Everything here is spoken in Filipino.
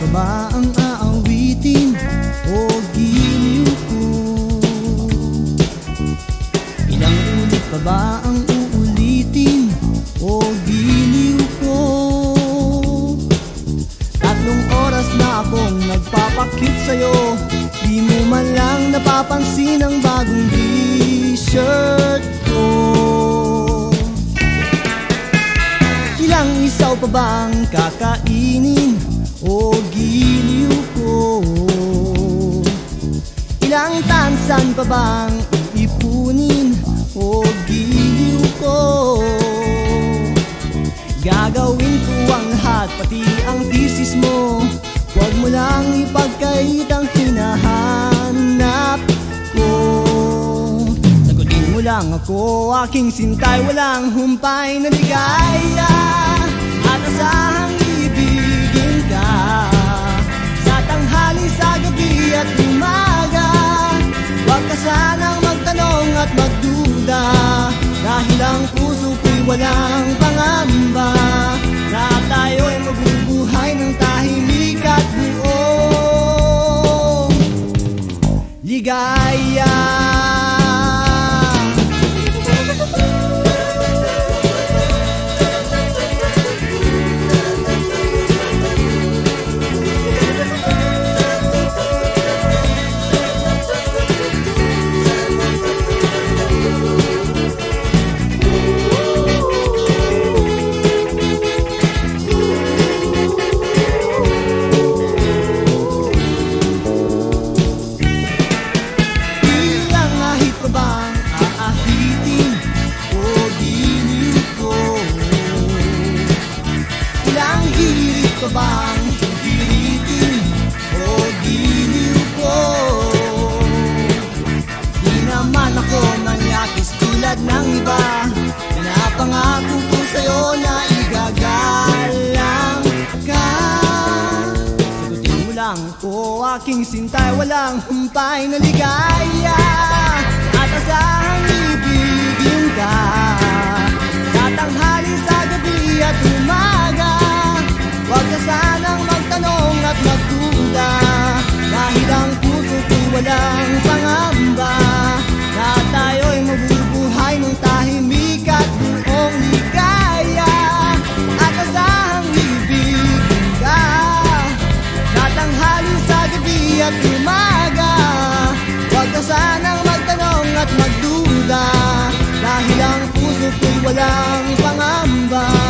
pa ba ang aawitin o giliw ko? Ilang ba ang uulitin o giliw ko? Oras na akong nagpapakit sa'yo Di mo man lang napapansin ang bagong t-shirt ko Ilang isaw pa bang kakainin o giliw ko? Ilang tansan pa bang iipunin o giliw ko? Gagawin ko ang lahat, pati ang thesis mo Huwag mo lang ipagkait ang hinahanap ko Sagutin mo lang ako, aking sintay Walang humpay na ligaya At asahang Dahil ang puso ko'y walang pangamba Na tayo'y mabubuhay ng tahimik at buong Ligaya pa bang hiritin o giliw ko? Ako manyakis tulad ng iba. Pinapangako ko sa'yo na igagalang ka. Sagutin mo lang aking sintay Walang humpay na ligaya. At asahang ibigin maganda Dahil ang puso ko'y walang pangamba.